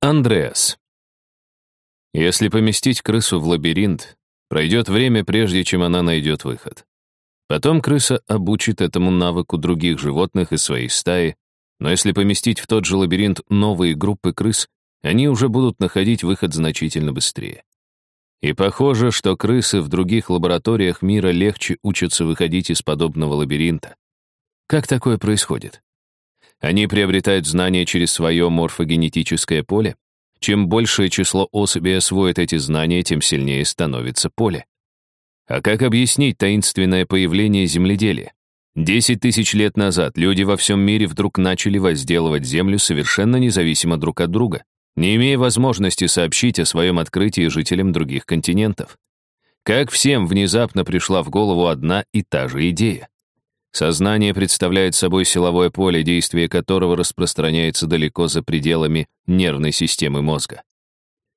Андреас. Если поместить крысу в лабиринт, пройдет время, прежде чем она найдет выход. Потом крыса обучит этому навыку других животных из своей стаи, но если поместить в тот же лабиринт новые группы крыс, они уже будут находить выход значительно быстрее. И похоже, что крысы в других лабораториях мира легче учатся выходить из подобного лабиринта. Как такое происходит? Они приобретают знания через свое морфогенетическое поле. Чем большее число особей освоит эти знания, тем сильнее становится поле. А как объяснить таинственное появление земледелия? Десять тысяч лет назад люди во всем мире вдруг начали возделывать землю совершенно независимо друг от друга, не имея возможности сообщить о своем открытии жителям других континентов. Как всем внезапно пришла в голову одна и та же идея. Сознание представляет собой силовое поле, действие которого распространяется далеко за пределами нервной системы мозга.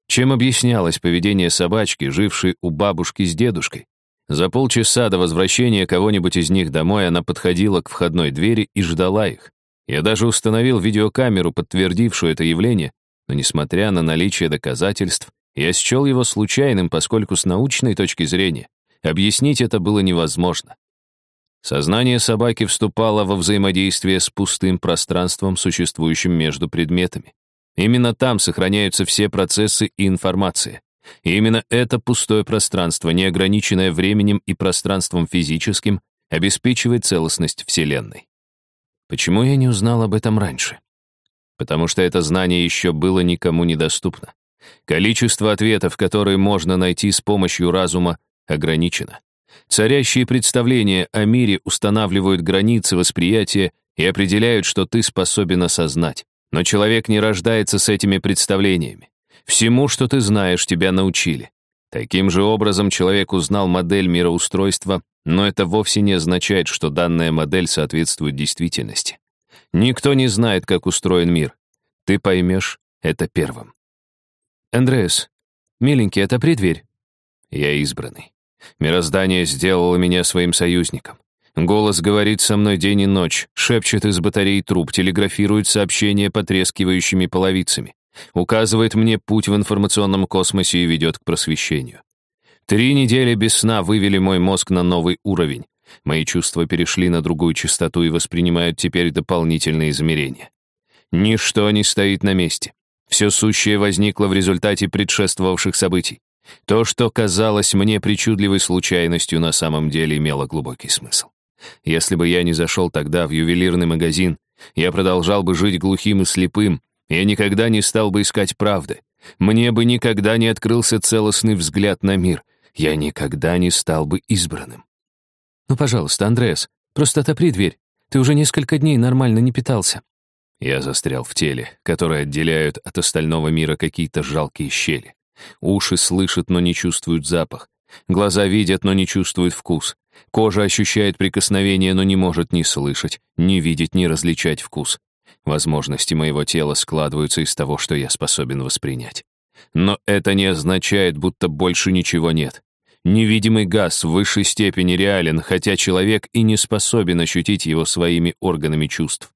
Чем объяснялось поведение собачки, жившей у бабушки с дедушкой? За полчаса до возвращения кого-нибудь из них домой она подходила к входной двери и ждала их. Я даже установил видеокамеру, подтвердившую это явление, но несмотря на наличие доказательств, я счел его случайным, поскольку с научной точки зрения объяснить это было невозможно. Сознание собаки вступало во взаимодействие с пустым пространством, существующим между предметами. Именно там сохраняются все процессы и информация. И именно это пустое пространство, неограниченное временем и пространством физическим, обеспечивает целостность Вселенной. Почему я не узнал об этом раньше? Потому что это знание еще было никому недоступно. Количество ответов, которые можно найти с помощью разума, ограничено. Царящие представления о мире устанавливают границы восприятия и определяют, что ты способен осознать. Но человек не рождается с этими представлениями. Всему, что ты знаешь, тебя научили. Таким же образом человек узнал модель мироустройства, но это вовсе не означает, что данная модель соответствует действительности. Никто не знает, как устроен мир. Ты поймешь это первым. Андреас, миленький, отопри дверь. Я избранный. Мироздание сделало меня своим союзником. Голос говорит со мной день и ночь, шепчет из батарей труб, телеграфирует сообщения потрескивающими половицами, указывает мне путь в информационном космосе и ведет к просвещению. Три недели без сна вывели мой мозг на новый уровень. Мои чувства перешли на другую частоту и воспринимают теперь дополнительные измерения. Ничто не стоит на месте. Все сущее возникло в результате предшествовавших событий. То, что казалось мне причудливой случайностью, на самом деле имело глубокий смысл. Если бы я не зашел тогда в ювелирный магазин, я продолжал бы жить глухим и слепым, я никогда не стал бы искать правды. Мне бы никогда не открылся целостный взгляд на мир. Я никогда не стал бы избранным. Ну, пожалуйста, Андреас, просто отопри дверь. Ты уже несколько дней нормально не питался. Я застрял в теле, которое отделяют от остального мира какие-то жалкие щели. Уши слышат, но не чувствуют запах. Глаза видят, но не чувствуют вкус. Кожа ощущает прикосновение, но не может ни слышать, ни видеть, ни различать вкус. Возможности моего тела складываются из того, что я способен воспринять. Но это не означает, будто больше ничего нет. Невидимый газ в высшей степени реален, хотя человек и не способен ощутить его своими органами чувств.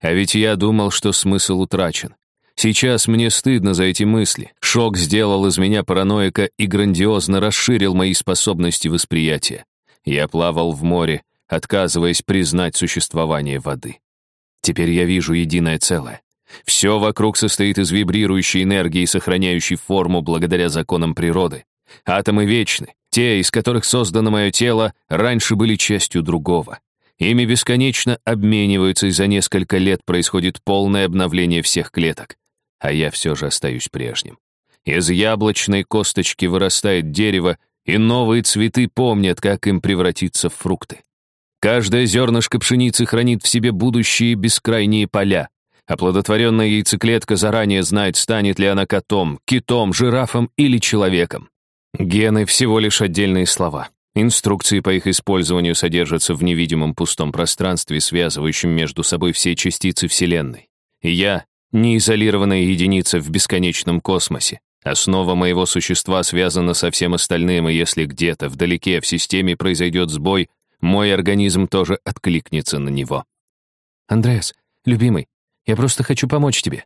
А ведь я думал, что смысл утрачен. Сейчас мне стыдно за эти мысли. Шок сделал из меня параноика и грандиозно расширил мои способности восприятия. Я плавал в море, отказываясь признать существование воды. Теперь я вижу единое целое. Все вокруг состоит из вибрирующей энергии, сохраняющей форму благодаря законам природы. Атомы вечны. Те, из которых создано мое тело, раньше были частью другого. Ими бесконечно обмениваются, и за несколько лет происходит полное обновление всех клеток а я все же остаюсь прежним. Из яблочной косточки вырастает дерево, и новые цветы помнят, как им превратиться в фрукты. Каждое зернышко пшеницы хранит в себе будущие бескрайние поля. Оплодотворенная яйцеклетка заранее знает, станет ли она котом, китом, жирафом или человеком. Гены — всего лишь отдельные слова. Инструкции по их использованию содержатся в невидимом пустом пространстве, связывающем между собой все частицы Вселенной. И я неизолированная единица в бесконечном космосе. Основа моего существа связана со всем остальным, и если где-то вдалеке в системе произойдет сбой, мой организм тоже откликнется на него. «Андреас, любимый, я просто хочу помочь тебе».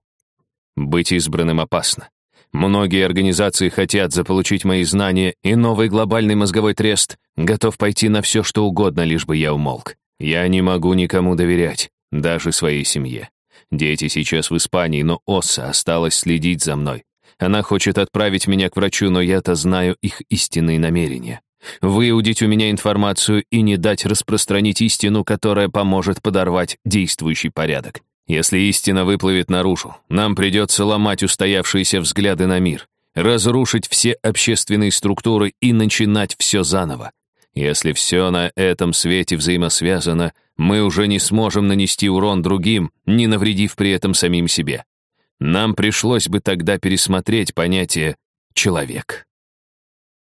Быть избранным опасно. Многие организации хотят заполучить мои знания, и новый глобальный мозговой трест готов пойти на все, что угодно, лишь бы я умолк. Я не могу никому доверять, даже своей семье. Дети сейчас в Испании, но Оса осталась следить за мной. Она хочет отправить меня к врачу, но я-то знаю их истинные намерения. Выудить у меня информацию и не дать распространить истину, которая поможет подорвать действующий порядок. Если истина выплывет наружу, нам придется ломать устоявшиеся взгляды на мир, разрушить все общественные структуры и начинать все заново. Если все на этом свете взаимосвязано, мы уже не сможем нанести урон другим, не навредив при этом самим себе. Нам пришлось бы тогда пересмотреть понятие «человек».